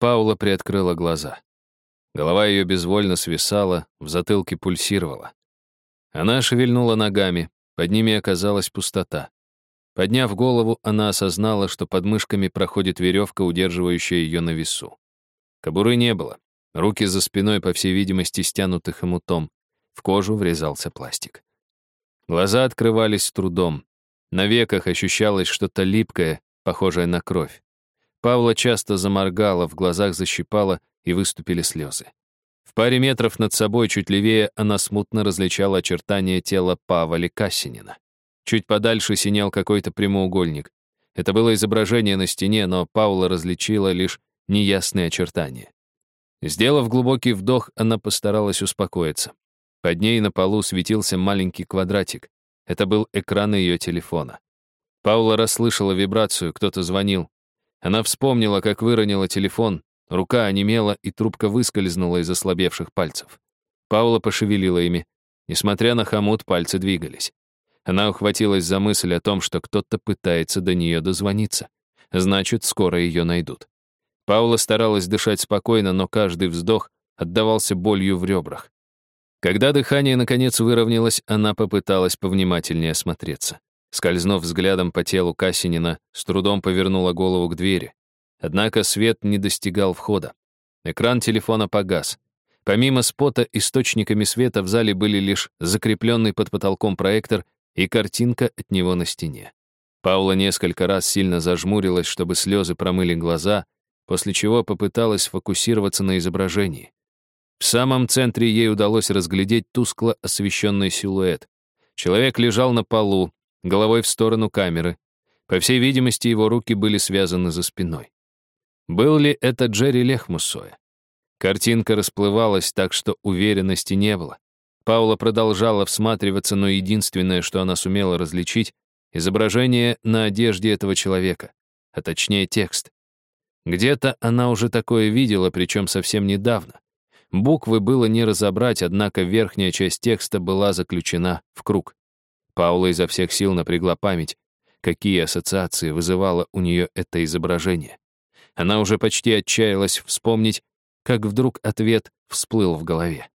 Паула приоткрыла глаза. Голова ее безвольно свисала, в затылке пульсировала. Она шевельнула ногами, под ними оказалась пустота. Подняв голову, она осознала, что под мышками проходит веревка, удерживающая ее на весу. Кобуры не было. Руки за спиной, по всей видимости, стянуты хомутом. В кожу врезался пластик. Глаза открывались с трудом. На веках ощущалось что-то липкое, похожее на кровь. Павла часто заморгала, в глазах защипала, и выступили слезы. В паре метров над собой, чуть левее, она смутно различала очертания тела Павла Кассинина. Чуть подальше синел какой-то прямоугольник. Это было изображение на стене, но Паула различила лишь неясные очертания. Сделав глубокий вдох, она постаралась успокоиться. Под ней на полу светился маленький квадратик. Это был экран ее телефона. Паула расслышала вибрацию, кто-то звонил. Она вспомнила, как выронила телефон, рука онемела, и трубка выскользнула из ослабевших пальцев. Паула пошевелила ими. Несмотря на хомут, пальцы двигались. Она ухватилась за мысль о том, что кто-то пытается до нее дозвониться. Значит, скоро ее найдут. Паула старалась дышать спокойно, но каждый вздох отдавался болью в ребрах. Когда дыхание наконец выровнялось, она попыталась повнимательнее осмотреться. Скользнув взглядом по телу Касинина, с трудом повернула голову к двери. Однако свет не достигал входа. Экран телефона погас. Помимо спота, источниками света в зале были лишь закрепленный под потолком проектор и картинка от него на стене. Паула несколько раз сильно зажмурилась, чтобы слезы промыли глаза, после чего попыталась фокусироваться на изображении. В самом центре ей удалось разглядеть тускло освещенный силуэт. Человек лежал на полу, головой в сторону камеры. По всей видимости, его руки были связаны за спиной. Был ли это Джерри Лехмусоя? Картинка расплывалась так, что уверенности не было. Паула продолжала всматриваться, но единственное, что она сумела различить, изображение на одежде этого человека, а точнее текст. Где-то она уже такое видела, причем совсем недавно. Буквы было не разобрать, однако верхняя часть текста была заключена в круг. Паула изо всех сил напрягла память, какие ассоциации вызывало у нее это изображение. Она уже почти отчаялась вспомнить, как вдруг ответ всплыл в голове.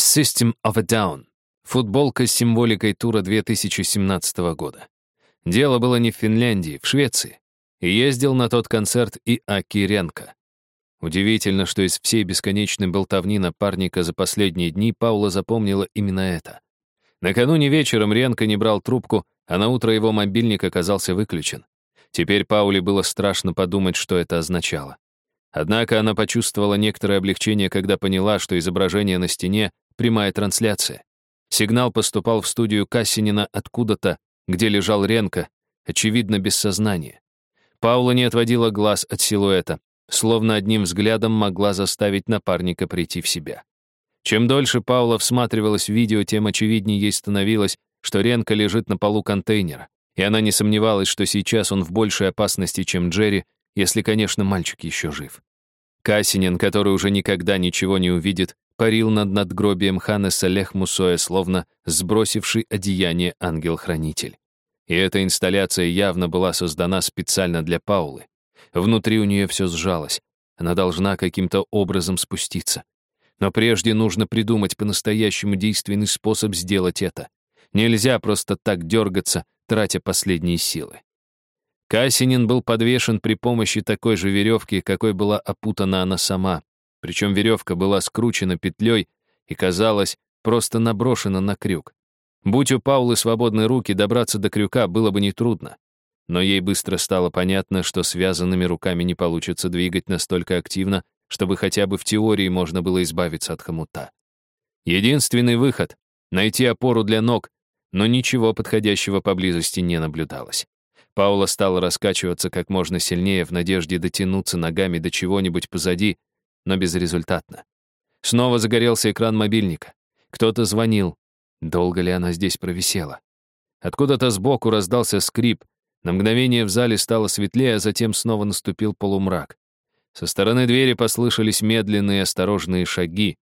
System of a Down. Футболка с символикой тура 2017 года. Дело было не в Финляндии, в Швеции. Ездил на тот концерт и Акиренко. Удивительно, что из всей бесконечной болтовни напарника за последние дни Паула запомнила именно это. Накануне вечером Ренко не брал трубку, а на утро его мобильник оказался выключен. Теперь Пауле было страшно подумать, что это означало. Однако она почувствовала некоторое облегчение, когда поняла, что изображение на стене прямая трансляция. Сигнал поступал в студию Кассинина откуда-то, где лежал Ренко, очевидно, без сознания. Паула не отводила глаз от силуэта, словно одним взглядом могла заставить напарника прийти в себя. Чем дольше Паула всматривалась в видео, тем очевиднее ей становилось, что Ренко лежит на полу контейнера, и она не сомневалась, что сейчас он в большей опасности, чем Джерри, если, конечно, мальчик еще жив. Касинин, который уже никогда ничего не увидит, парил над надгробием Ханеса Лехмусоя, словно сбросивший одеяние ангел-хранитель. И эта инсталляция явно была создана специально для Паулы. Внутри у нее все сжалось. Она должна каким-то образом спуститься. Но прежде нужно придумать по-настоящему действенный способ сделать это. Нельзя просто так дергаться, тратя последние силы. Касинин был подвешен при помощи такой же веревки, какой была опутана она сама. Причем веревка была скручена петлей и, казалось, просто наброшена на крюк. Будь у Паулы свободные руки, добраться до крюка было бы нетрудно. Но ей быстро стало понятно, что связанными руками не получится двигать настолько активно, чтобы хотя бы в теории можно было избавиться от хомута. Единственный выход — найти опору для ног, но ничего подходящего поблизости не наблюдалось. Паула стала раскачиваться как можно сильнее в надежде дотянуться ногами до чего-нибудь позади, но безрезультатно. Снова загорелся экран мобильника. Кто-то звонил. Долго ли она здесь провисела? Откуда-то сбоку раздался скрип. На мгновение в зале стало светлее, а затем снова наступил полумрак. Со стороны двери послышались медленные осторожные шаги.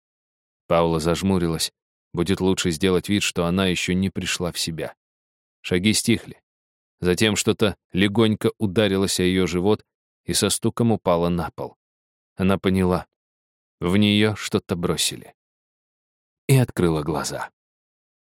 Паула зажмурилась. Будет лучше сделать вид, что она еще не пришла в себя. Шаги стихли. Затем что-то легонько ударилось о ее живот и со стуком упало на пол. она поняла. В нее что-то бросили. И открыла глаза.